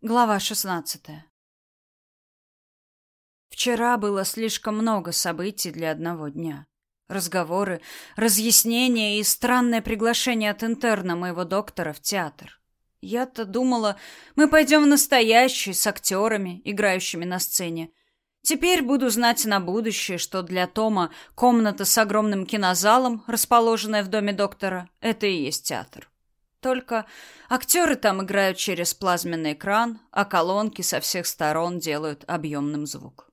Глава 16. Вчера было слишком много событий для одного дня. Разговоры, разъяснения и странное приглашение от интерна моего доктора в театр. Я-то думала, мы пойдем в настоящий, с актерами, играющими на сцене. Теперь буду знать на будущее, что для Тома комната с огромным кинозалом, расположенная в доме доктора, это и есть театр. Только актеры там играют через плазменный экран, а колонки со всех сторон делают объемным звук.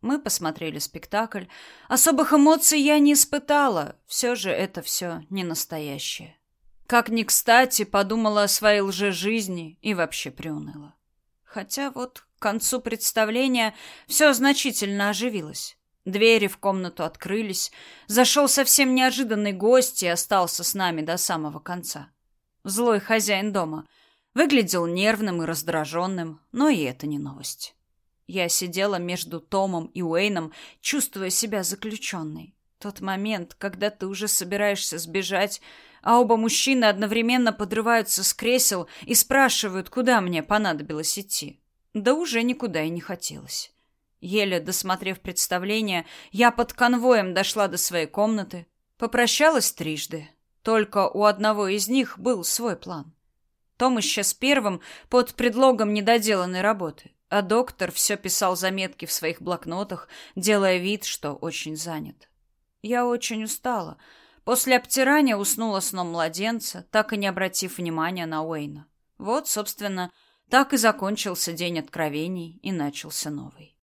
Мы посмотрели спектакль. Особых эмоций я не испытала. Все же это все не настоящее. Как ни кстати, подумала о своей лжежизни и вообще приуныла. Хотя вот к концу представления все значительно оживилось. Двери в комнату открылись. Зашел совсем неожиданный гость и остался с нами до самого конца злой хозяин дома. Выглядел нервным и раздраженным, но и это не новость. Я сидела между Томом и Уэйном, чувствуя себя заключенной. Тот момент, когда ты уже собираешься сбежать, а оба мужчины одновременно подрываются с кресел и спрашивают, куда мне понадобилось идти. Да уже никуда и не хотелось. Еле досмотрев представление, я под конвоем дошла до своей комнаты, попрощалась трижды, только у одного из них был свой план. Том исчез первым под предлогом недоделанной работы, а доктор все писал заметки в своих блокнотах, делая вид, что очень занят. Я очень устала. После обтирания уснула сном младенца, так и не обратив внимания на Уэйна. Вот, собственно, так и закончился день откровений и начался новый.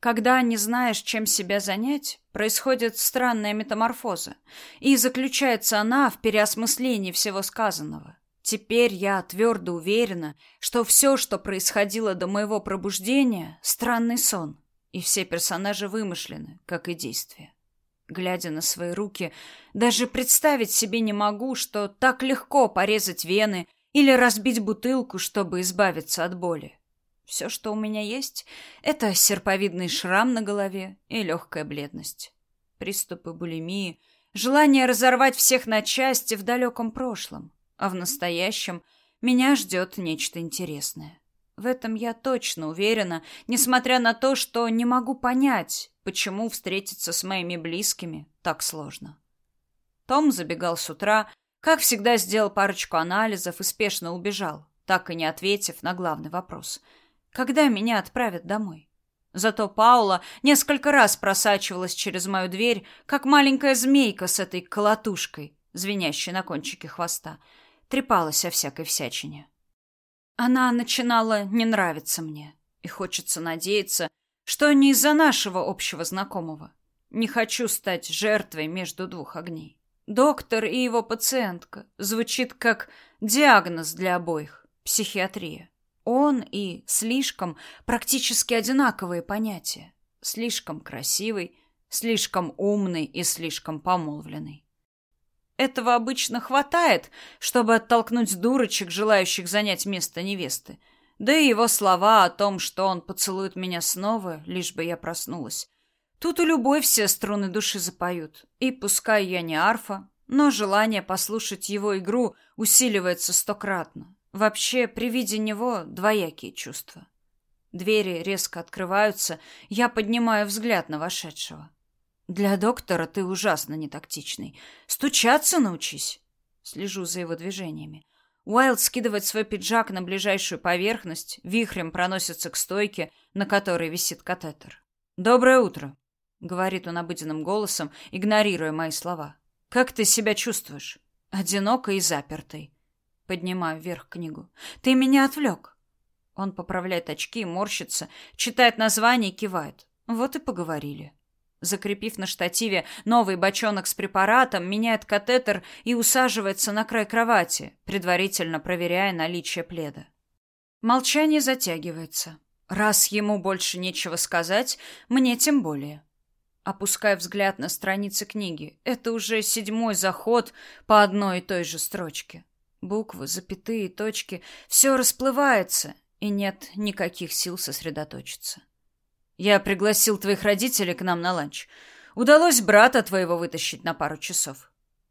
Когда не знаешь, чем себя занять, происходит странная метаморфоза, и заключается она в переосмыслении всего сказанного. Теперь я твердо уверена, что все, что происходило до моего пробуждения, странный сон, и все персонажи вымышлены, как и действия. Глядя на свои руки, даже представить себе не могу, что так легко порезать вены или разбить бутылку, чтобы избавиться от боли. Все, что у меня есть, это серповидный шрам на голове и легкая бледность. Приступы булимии, желание разорвать всех на части в далеком прошлом, а в настоящем меня ждет нечто интересное. В этом я точно уверена, несмотря на то, что не могу понять, почему встретиться с моими близкими так сложно. Том забегал с утра, как всегда сделал парочку анализов и спешно убежал, так и не ответив на главный вопрос — когда меня отправят домой? Зато Паула несколько раз просачивалась через мою дверь, как маленькая змейка с этой колотушкой, звенящей на кончике хвоста, трепалась о всякой всячине. Она начинала не нравиться мне, и хочется надеяться, что не из-за нашего общего знакомого. Не хочу стать жертвой между двух огней. Доктор и его пациентка звучит как диагноз для обоих – психиатрия. Он и слишком практически одинаковые понятия. Слишком красивый, слишком умный и слишком помолвленный. Этого обычно хватает, чтобы оттолкнуть дурочек, желающих занять место невесты. Да и его слова о том, что он поцелует меня снова, лишь бы я проснулась. Тут у любой все струны души запоют. И пускай я не арфа, но желание послушать его игру усиливается стократно. Вообще, при виде него двоякие чувства. Двери резко открываются, я поднимаю взгляд на вошедшего. Для доктора ты ужасно нетактичный. Стучаться научись. Слежу за его движениями. Уайлд скидывает свой пиджак на ближайшую поверхность, вихрем проносится к стойке, на которой висит катетер. «Доброе утро», — говорит он обыденным голосом, игнорируя мои слова. «Как ты себя чувствуешь?» «Одинокой и запертой», Поднимаю вверх книгу. «Ты меня отвлек!» Он поправляет очки, морщится, читает название и кивает. Вот и поговорили. Закрепив на штативе новый бочонок с препаратом, меняет катетер и усаживается на край кровати, предварительно проверяя наличие пледа. Молчание затягивается. Раз ему больше нечего сказать, мне тем более. Опуская взгляд на страницы книги. Это уже седьмой заход по одной и той же строчке. Буквы, запятые, точки — все расплывается, и нет никаких сил сосредоточиться. Я пригласил твоих родителей к нам на ланч. Удалось брата твоего вытащить на пару часов.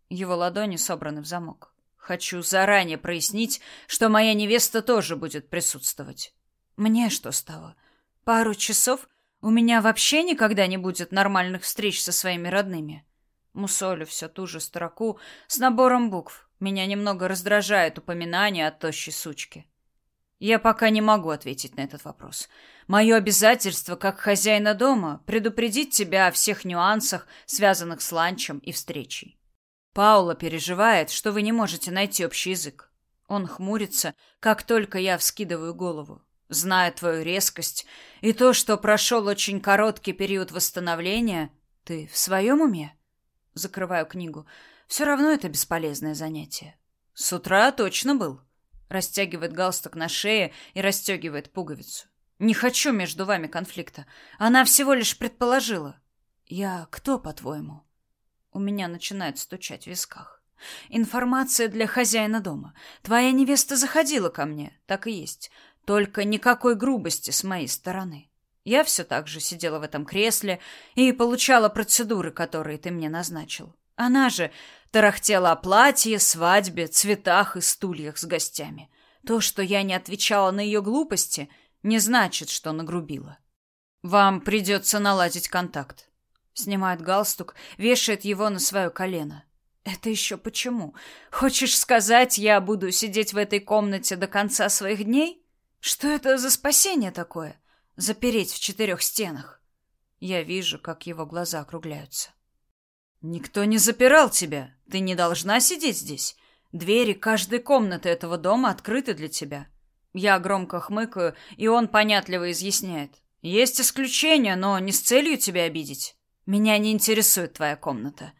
Его ладони собраны в замок. Хочу заранее прояснить, что моя невеста тоже будет присутствовать. Мне что стало? Пару часов? У меня вообще никогда не будет нормальных встреч со своими родными. Мусолю все ту же строку с набором букв. Меня немного раздражает упоминание о тощей сучке. Я пока не могу ответить на этот вопрос. Мое обязательство как хозяина дома предупредить тебя о всех нюансах, связанных с ланчем и встречей. Паула переживает, что вы не можете найти общий язык. Он хмурится, как только я вскидываю голову. Зная твою резкость и то, что прошел очень короткий период восстановления, ты в своем уме? Закрываю книгу. Все равно это бесполезное занятие. С утра точно был. Растягивает галстук на шее и расстегивает пуговицу. Не хочу между вами конфликта. Она всего лишь предположила. Я кто, по-твоему? У меня начинает стучать в висках. Информация для хозяина дома. Твоя невеста заходила ко мне, так и есть. Только никакой грубости с моей стороны. Я все так же сидела в этом кресле и получала процедуры, которые ты мне назначил. Она же тарахтела о платье, свадьбе, цветах и стульях с гостями. То, что я не отвечала на ее глупости, не значит, что нагрубила. Вам придется наладить контакт. Снимает галстук, вешает его на свое колено. Это еще почему? Хочешь сказать, я буду сидеть в этой комнате до конца своих дней? Что это за спасение такое? Запереть в четырех стенах. Я вижу, как его глаза округляются. Никто не запирал тебя. Ты не должна сидеть здесь. Двери каждой комнаты этого дома открыты для тебя. Я громко хмыкаю, и он понятливо изъясняет. Есть исключения, но не с целью тебя обидеть. Меня не интересует твоя комната.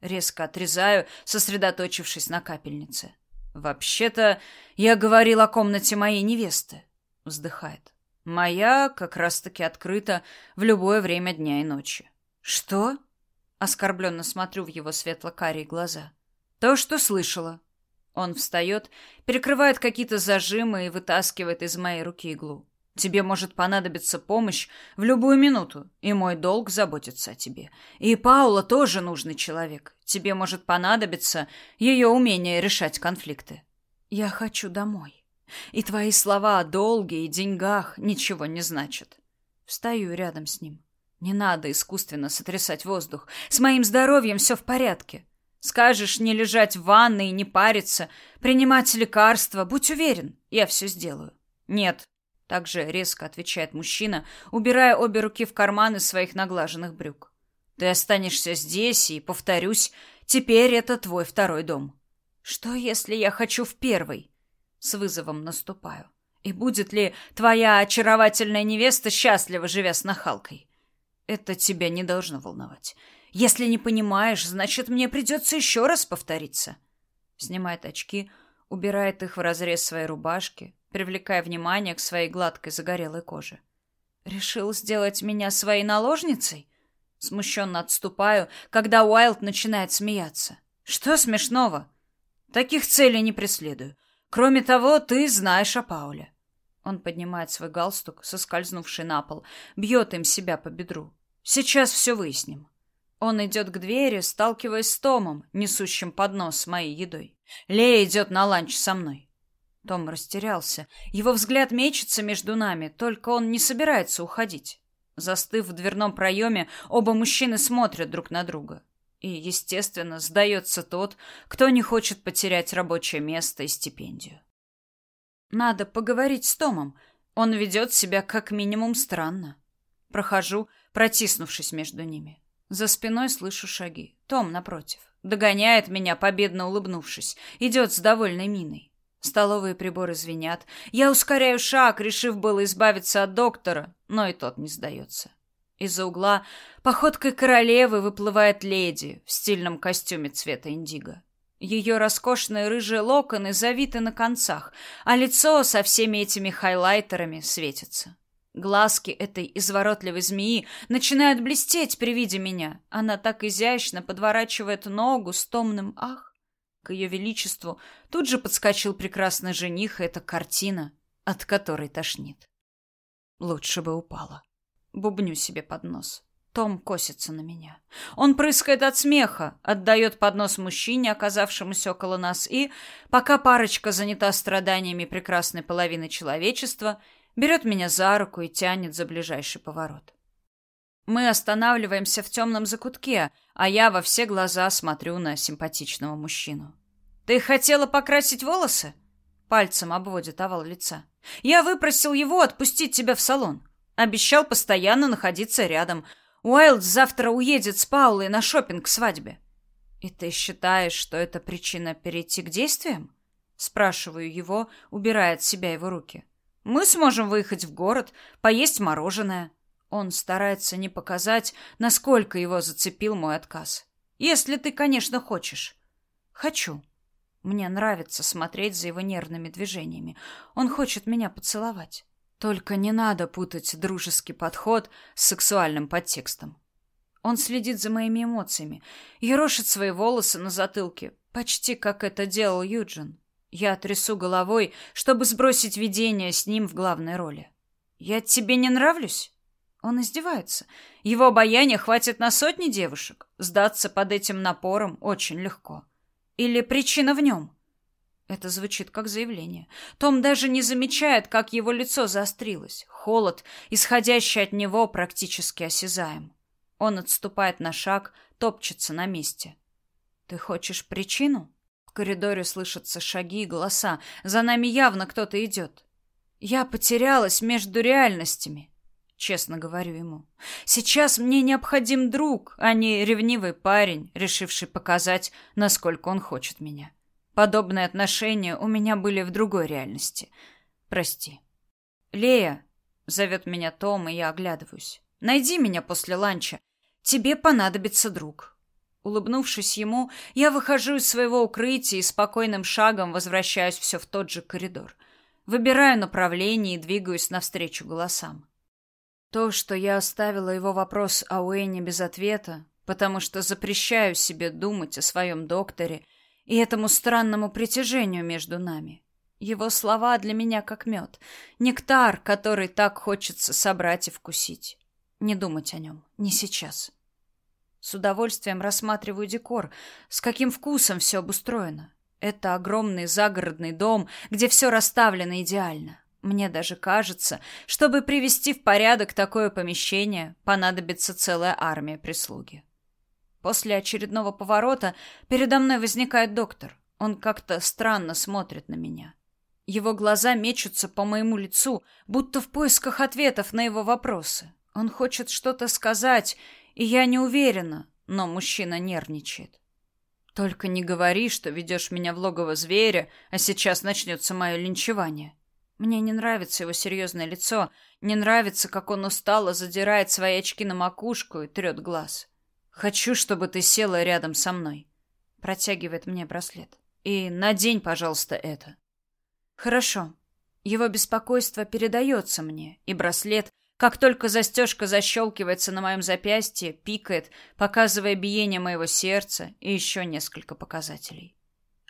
Резко отрезаю, сосредоточившись на капельнице. Вообще-то, я говорил о комнате моей невесты. Вздыхает. Моя как раз-таки открыта в любое время дня и ночи. Что? Оскорбленно смотрю в его светло-карие глаза. То, что слышала. Он встает, перекрывает какие-то зажимы и вытаскивает из моей руки иглу. Тебе может понадобиться помощь в любую минуту, и мой долг заботиться о тебе. И Паула тоже нужный человек. Тебе может понадобиться ее умение решать конфликты. Я хочу домой. И твои слова о долге и деньгах ничего не значат. Встаю рядом с ним. Не надо искусственно сотрясать воздух. С моим здоровьем все в порядке. Скажешь не лежать в ванной и не париться, принимать лекарства, будь уверен, я все сделаю. Нет, также резко отвечает мужчина, убирая обе руки в карманы своих наглаженных брюк. Ты останешься здесь, и, повторюсь, теперь это твой второй дом. Что, если я хочу в первый? С вызовом наступаю. И будет ли твоя очаровательная невеста счастлива, живя с нахалкой? Это тебя не должно волновать. Если не понимаешь, значит, мне придется еще раз повториться. Снимает очки, убирает их в разрез своей рубашки, привлекая внимание к своей гладкой загорелой коже. Решил сделать меня своей наложницей? Смущенно отступаю, когда Уайлд начинает смеяться. Что смешного? Таких целей не преследую. Кроме того, ты знаешь о Пауле. Он поднимает свой галстук, соскользнувший на пол, бьет им себя по бедру. Сейчас все выясним. Он идет к двери, сталкиваясь с Томом, несущим поднос с моей едой. Лея идет на ланч со мной. Том растерялся. Его взгляд мечется между нами, только он не собирается уходить. Застыв в дверном проеме, оба мужчины смотрят друг на друга. И, естественно, сдается тот, кто не хочет потерять рабочее место и стипендию. Надо поговорить с Томом. Он ведет себя как минимум странно. Прохожу, протиснувшись между ними. За спиной слышу шаги. Том, напротив, догоняет меня, победно улыбнувшись. Идет с довольной миной. Столовые приборы звенят. Я ускоряю шаг, решив было избавиться от доктора, но и тот не сдается. Из-за угла походкой королевы выплывает леди в стильном костюме цвета индиго. Ее роскошные рыжие локоны завиты на концах, а лицо со всеми этими хайлайтерами светится. Глазки этой изворотливой змеи начинают блестеть при виде меня. Она так изящно подворачивает ногу с томным «ах». К ее величеству тут же подскочил прекрасный жених, и эта картина, от которой тошнит. Лучше бы упала. Бубню себе под нос. Том косится на меня. Он прыскает от смеха, отдает поднос мужчине, оказавшемуся около нас, и, пока парочка занята страданиями прекрасной половины человечества, берет меня за руку и тянет за ближайший поворот. Мы останавливаемся в темном закутке, а я во все глаза смотрю на симпатичного мужчину. «Ты хотела покрасить волосы?» Пальцем обводит овал лица. «Я выпросил его отпустить тебя в салон. Обещал постоянно находиться рядом. Уайлд завтра уедет с Паулой на шопинг к свадьбе». «И ты считаешь, что это причина перейти к действиям?» Спрашиваю его, убирая от себя его руки. «Мы сможем выехать в город, поесть мороженое». Он старается не показать, насколько его зацепил мой отказ. «Если ты, конечно, хочешь». «Хочу». Мне нравится смотреть за его нервными движениями. Он хочет меня поцеловать. Только не надо путать дружеский подход с сексуальным подтекстом. Он следит за моими эмоциями, ерошит свои волосы на затылке, почти как это делал Юджин. Я трясу головой, чтобы сбросить видение с ним в главной роли. «Я тебе не нравлюсь?» Он издевается. Его обаяния хватит на сотни девушек. Сдаться под этим напором очень легко. Или причина в нем? Это звучит как заявление. Том даже не замечает, как его лицо заострилось. Холод, исходящий от него, практически осязаем. Он отступает на шаг, топчется на месте. «Ты хочешь причину?» В коридоре слышатся шаги и голоса. За нами явно кто-то идет. Я потерялась между реальностями. Честно говорю ему. Сейчас мне необходим друг, а не ревнивый парень, решивший показать, насколько он хочет меня. Подобные отношения у меня были в другой реальности. Прости. Лея, зовет меня Том, и я оглядываюсь. Найди меня после ланча. Тебе понадобится друг. Улыбнувшись ему, я выхожу из своего укрытия и спокойным шагом возвращаюсь все в тот же коридор. Выбираю направление и двигаюсь навстречу голосам. То, что я оставила его вопрос о Уэйне без ответа, потому что запрещаю себе думать о своем докторе и этому странному притяжению между нами. Его слова для меня как мед, нектар, который так хочется собрать и вкусить. Не думать о нем, не сейчас. С удовольствием рассматриваю декор, с каким вкусом все обустроено. Это огромный загородный дом, где все расставлено идеально. Мне даже кажется, чтобы привести в порядок такое помещение, понадобится целая армия прислуги. После очередного поворота передо мной возникает доктор. Он как-то странно смотрит на меня. Его глаза мечутся по моему лицу, будто в поисках ответов на его вопросы. Он хочет что-то сказать, и я не уверена, но мужчина нервничает. Только не говори, что ведешь меня в логово зверя, а сейчас начнется мое линчевание. Мне не нравится его серьезное лицо, не нравится, как он устало задирает свои очки на макушку и трет глаз. Хочу, чтобы ты села рядом со мной. Протягивает мне браслет. И надень, пожалуйста, это. Хорошо. Его беспокойство передается мне, и браслет, как только застежка защелкивается на моем запястье, пикает, показывая биение моего сердца и еще несколько показателей.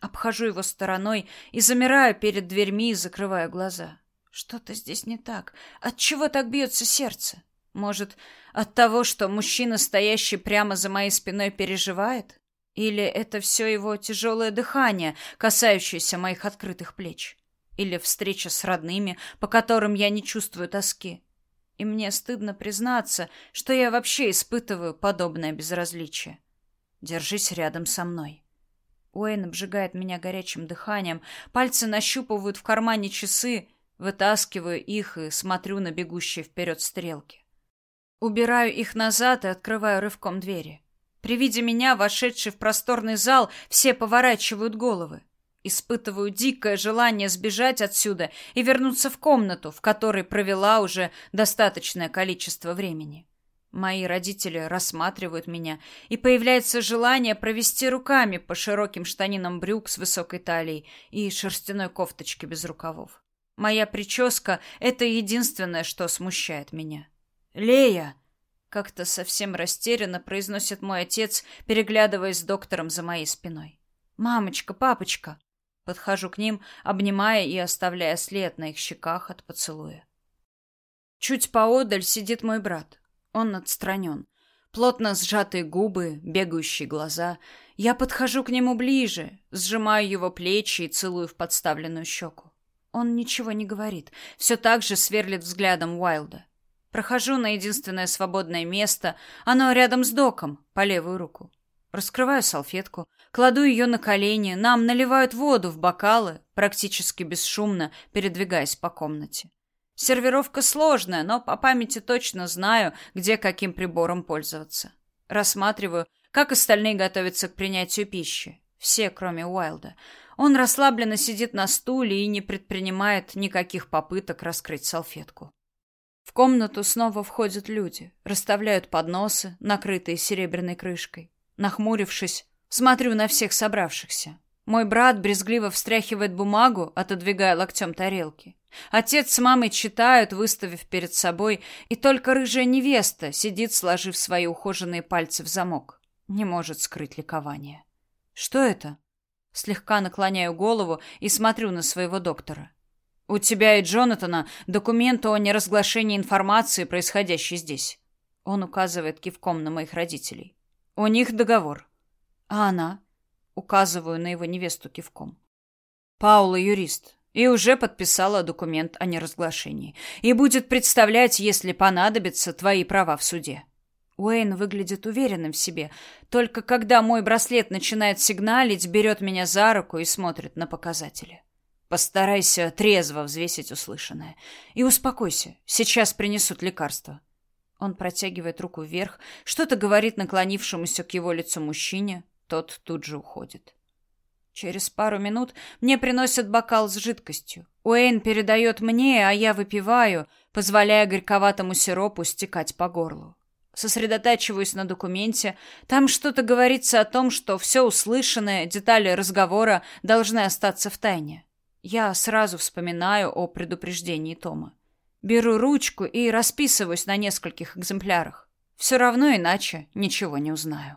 Обхожу его стороной и замираю перед дверьми, закрывая глаза. Что-то здесь не так. От чего так бьется сердце? Может, от того, что мужчина, стоящий прямо за моей спиной, переживает? Или это все его тяжелое дыхание, касающееся моих открытых плеч? Или встреча с родными, по которым я не чувствую тоски? И мне стыдно признаться, что я вообще испытываю подобное безразличие. Держись рядом со мной. Уэйн обжигает меня горячим дыханием, пальцы нащупывают в кармане часы, вытаскиваю их и смотрю на бегущие вперед стрелки. Убираю их назад и открываю рывком двери. При виде меня, вошедший в просторный зал, все поворачивают головы. Испытываю дикое желание сбежать отсюда и вернуться в комнату, в которой провела уже достаточное количество времени. Мои родители рассматривают меня, и появляется желание провести руками по широким штанинам брюк с высокой талией и шерстяной кофточке без рукавов. Моя прическа — это единственное, что смущает меня. «Лея!» — как-то совсем растерянно произносит мой отец, переглядываясь с доктором за моей спиной. «Мамочка, папочка!» Подхожу к ним, обнимая и оставляя след на их щеках от поцелуя. Чуть поодаль сидит мой брат. Он отстранен. Плотно сжатые губы, бегающие глаза. Я подхожу к нему ближе, сжимаю его плечи и целую в подставленную щеку. Он ничего не говорит, все так же сверлит взглядом Уайлда. Прохожу на единственное свободное место, оно рядом с доком, по левую руку. Раскрываю салфетку, кладу ее на колени, нам наливают воду в бокалы, практически бесшумно передвигаясь по комнате. Сервировка сложная, но по памяти точно знаю, где каким прибором пользоваться. Рассматриваю, как остальные готовятся к принятию пищи. Все, кроме Уайлда. Он расслабленно сидит на стуле и не предпринимает никаких попыток раскрыть салфетку. Комнату снова входят люди, расставляют подносы, накрытые серебряной крышкой. Нахмурившись, смотрю на всех собравшихся. Мой брат брезгливо встряхивает бумагу, отодвигая локтем тарелки. Отец с мамой читают, выставив перед собой, и только рыжая невеста сидит, сложив свои ухоженные пальцы в замок. Не может скрыть ликование. Что это? Слегка наклоняю голову и смотрю на своего доктора. У тебя и Джонатана документы о неразглашении информации, происходящей здесь. Он указывает кивком на моих родителей. У них договор. А она? Указываю на его невесту кивком. Паула юрист и уже подписала документ о неразглашении и будет представлять, если понадобится, твои права в суде. Уэйн выглядит уверенным в себе, только когда мой браслет начинает сигналить, берет меня за руку и смотрит на показатели. Постарайся трезво взвесить услышанное. И успокойся, сейчас принесут лекарство. Он протягивает руку вверх, что-то говорит наклонившемуся к его лицу мужчине, тот тут же уходит. Через пару минут мне приносят бокал с жидкостью. Уэйн передает мне, а я выпиваю, позволяя горьковатому сиропу стекать по горлу. Сосредотачиваюсь на документе. Там что-то говорится о том, что все услышанное, детали разговора должны остаться в тайне. Я сразу вспоминаю о предупреждении Тома. Беру ручку и расписываюсь на нескольких экземплярах. Все равно иначе ничего не узнаю.